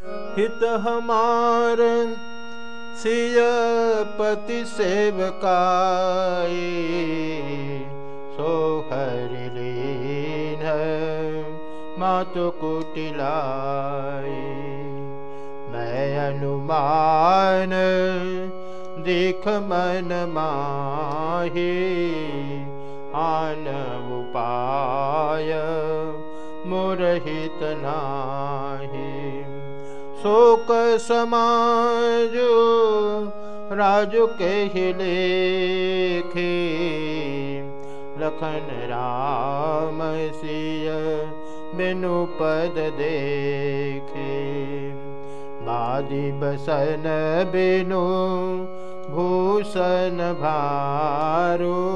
हित हमार पति सेवकाई सो हरि लीन मातु कुटिलाई मैं अनुमान देख मन माही आन उपाय मुरहित नाही। शोक समाज राजु के लेखे। लखन राम सिय बिनु पद देखे। बादी बसन बिनु भूषण भारो।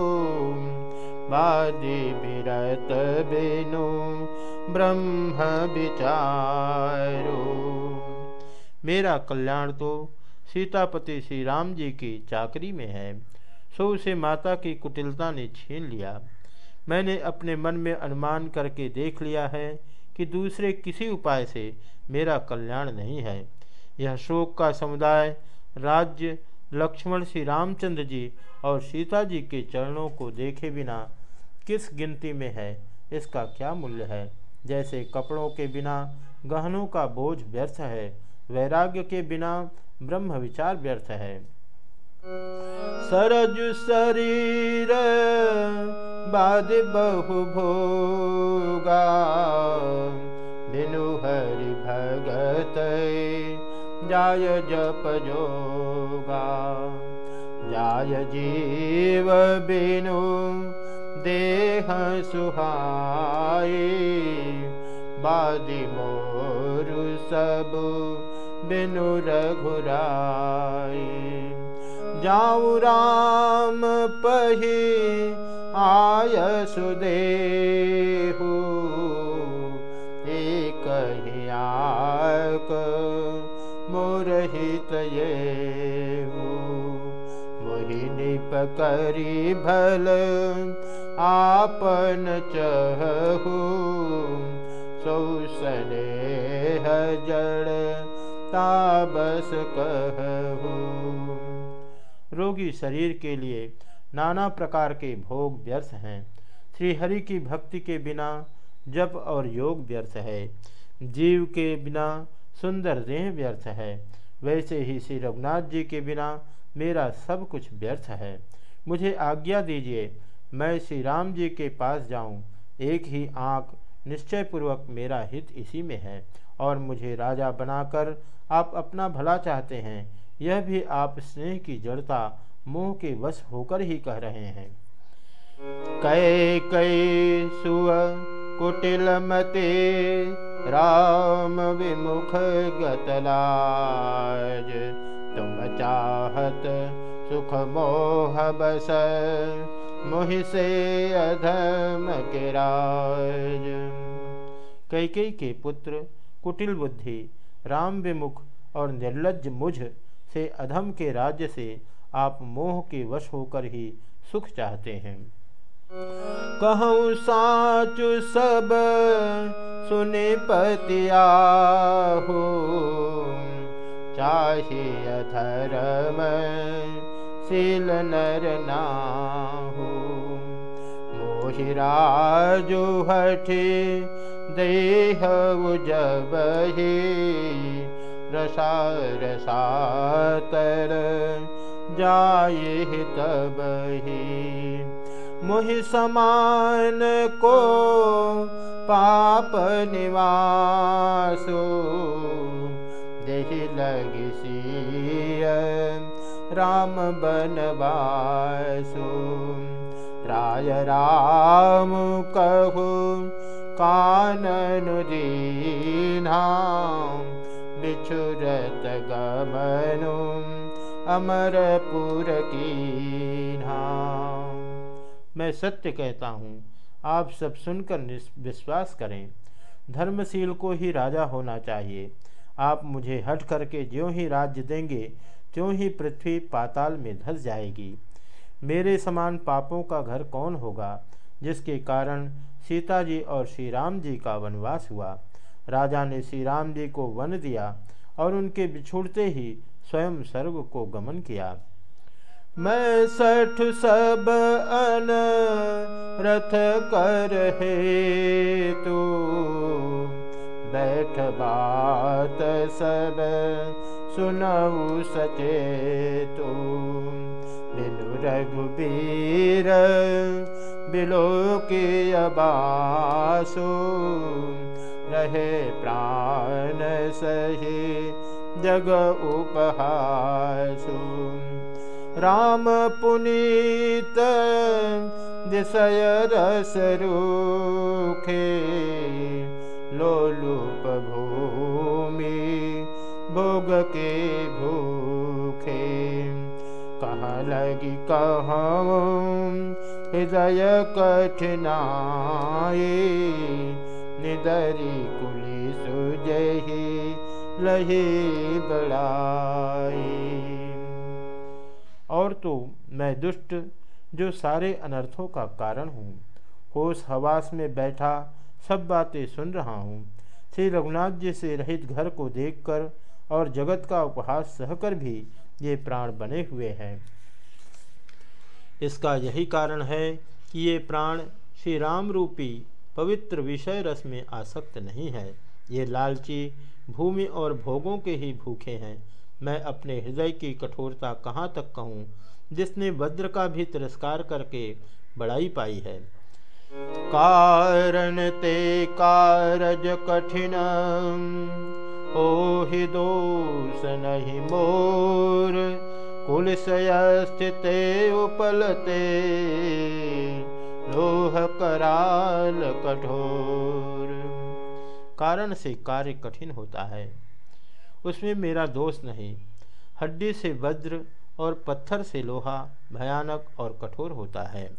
बादी बिरत बिनु ब्रह्म विचारो। मेरा कल्याण तो सीतापति श्री राम जी की चाकरी में है। सो उसे माता की कुटिलता ने छीन लिया। मैंने अपने मन में अनुमान करके देख लिया है कि दूसरे किसी उपाय से मेरा कल्याण नहीं है। यह शोक का समुदाय, राज्य, लक्ष्मण श्री रामचंद्र जी और सीता जी के चरणों को देखे बिना किस गिनती में है, इसका क्या मूल्य है? जैसे कपड़ों के बिना गहनों का बोझ व्यर्थ है। वैराग्य के बिना ब्रह्म विचार व्यर्थ है। सरज शरीर बाद बहु भोगा हरि भगत जाय जप जोगा। जाय जीव बिनु देह सुहाए। बादी मोरु सब बिनु रघुराई जाऊ राम पही आय सुदेहु एक ही आक मोरहित ये मोहिनी पकरी भल आपन चहु सौसने जड़ ताबस कहू। रोगी शरीर के लिए नाना प्रकार के भोग व्यर्थ हैं। श्री हरि की भक्ति के बिना जप और योग व्यर्थ है। जीव के बिना सुंदर देह व्यर्थ है। वैसे ही श्री रघुनाथ जी के बिना मेरा सब कुछ व्यर्थ है। मुझे आज्ञा दीजिए, मैं श्री राम जी के पास जाऊँ। एक ही आँख निश्चयपूर्वक मेरा हित इसी में है और मुझे राजा बनाकर आप अपना भला चाहते हैं। यह भी आप स्नेह की जड़ता मोह के वश होकर ही कह रहे हैं। कै कै सुअ कुटिल मते राम विमुख गतलाज, तुम चाहत सुख मोह बस मोहि से अधम के राज। कैकई के पुत्र, कुटिल बुद्धि, राम विमुख और निर्लज मुझ से अधम के राज्य से आप मोह के वश होकर ही सुख चाहते हैं। कहूँ, साचु सब सुने पतिया हो चाहे अधर्म शील नर नाहु। मोहिराजु हठे देह ही रसा रसातर जाए तब ही मुहि समान को पाप निवासो देहि लगी राम बनवासो। राय राम कहु, कानन दीना बिछुरत गमनु, अमरपुर की मैं सत्य कहता हूँ, आप सब सुनकर विश्वास करें, धर्मशील को ही राजा होना चाहिए। आप मुझे हट करके ज्यों ही राज्य देंगे त्यों ही पृथ्वी पाताल में धस जाएगी? मेरे समान पापों का घर कौन होगा, जिसके कारण सीता जी और श्री राम जी का वनवास हुआ? राजा ने श्री राम जी को वन दिया और उनके बिछुड़ते ही स्वयं सर्व को गमन किया। मैं सठ सब अन रथ कर हे तू बैठ बात सब सुनऊ सचे तू बिनु रघुबीर बिलो की अबासु रहे प्राण सही जग उपहासु। राम पुनीत दिशय रस रूखे। लोलुप के भूखे। कहाँ लगी कहाँ? हृदय कठिनाए निदरी कुली सुजही लही बड़ाई। और तो मैं दुष्ट जो सारे अनर्थों का कारण हूँ। होश हवास में बैठा सब बातें सुन रहा हूँ। श्री रघुनाथ जी से रहित घर को देखकर और जगत का उपहास सहकर भी ये प्राण बने हुए हैं। इसका यही कारण है कि ये प्राण श्री राम रूपी पवित्र विषय रस में आसक्त नहीं है। ये लालची भूमि और भोगों के ही भूखे हैं। मैं अपने हृदय की कठोरता कहाँ तक कहूँ, जिसने वज्र का भी तिरस्कार करके बड़ाई पाई है। कारण ते कारज कठिन ओ ही दोष नहीं मोर, कुलसय स्थित उपलते। लोह कराल कठोर। कारण से कार्य कठिन होता है। उसमें मेरा दोष नहीं। हड्डी से वज्र और पत्थर से लोहा भयानक और कठोर होता है।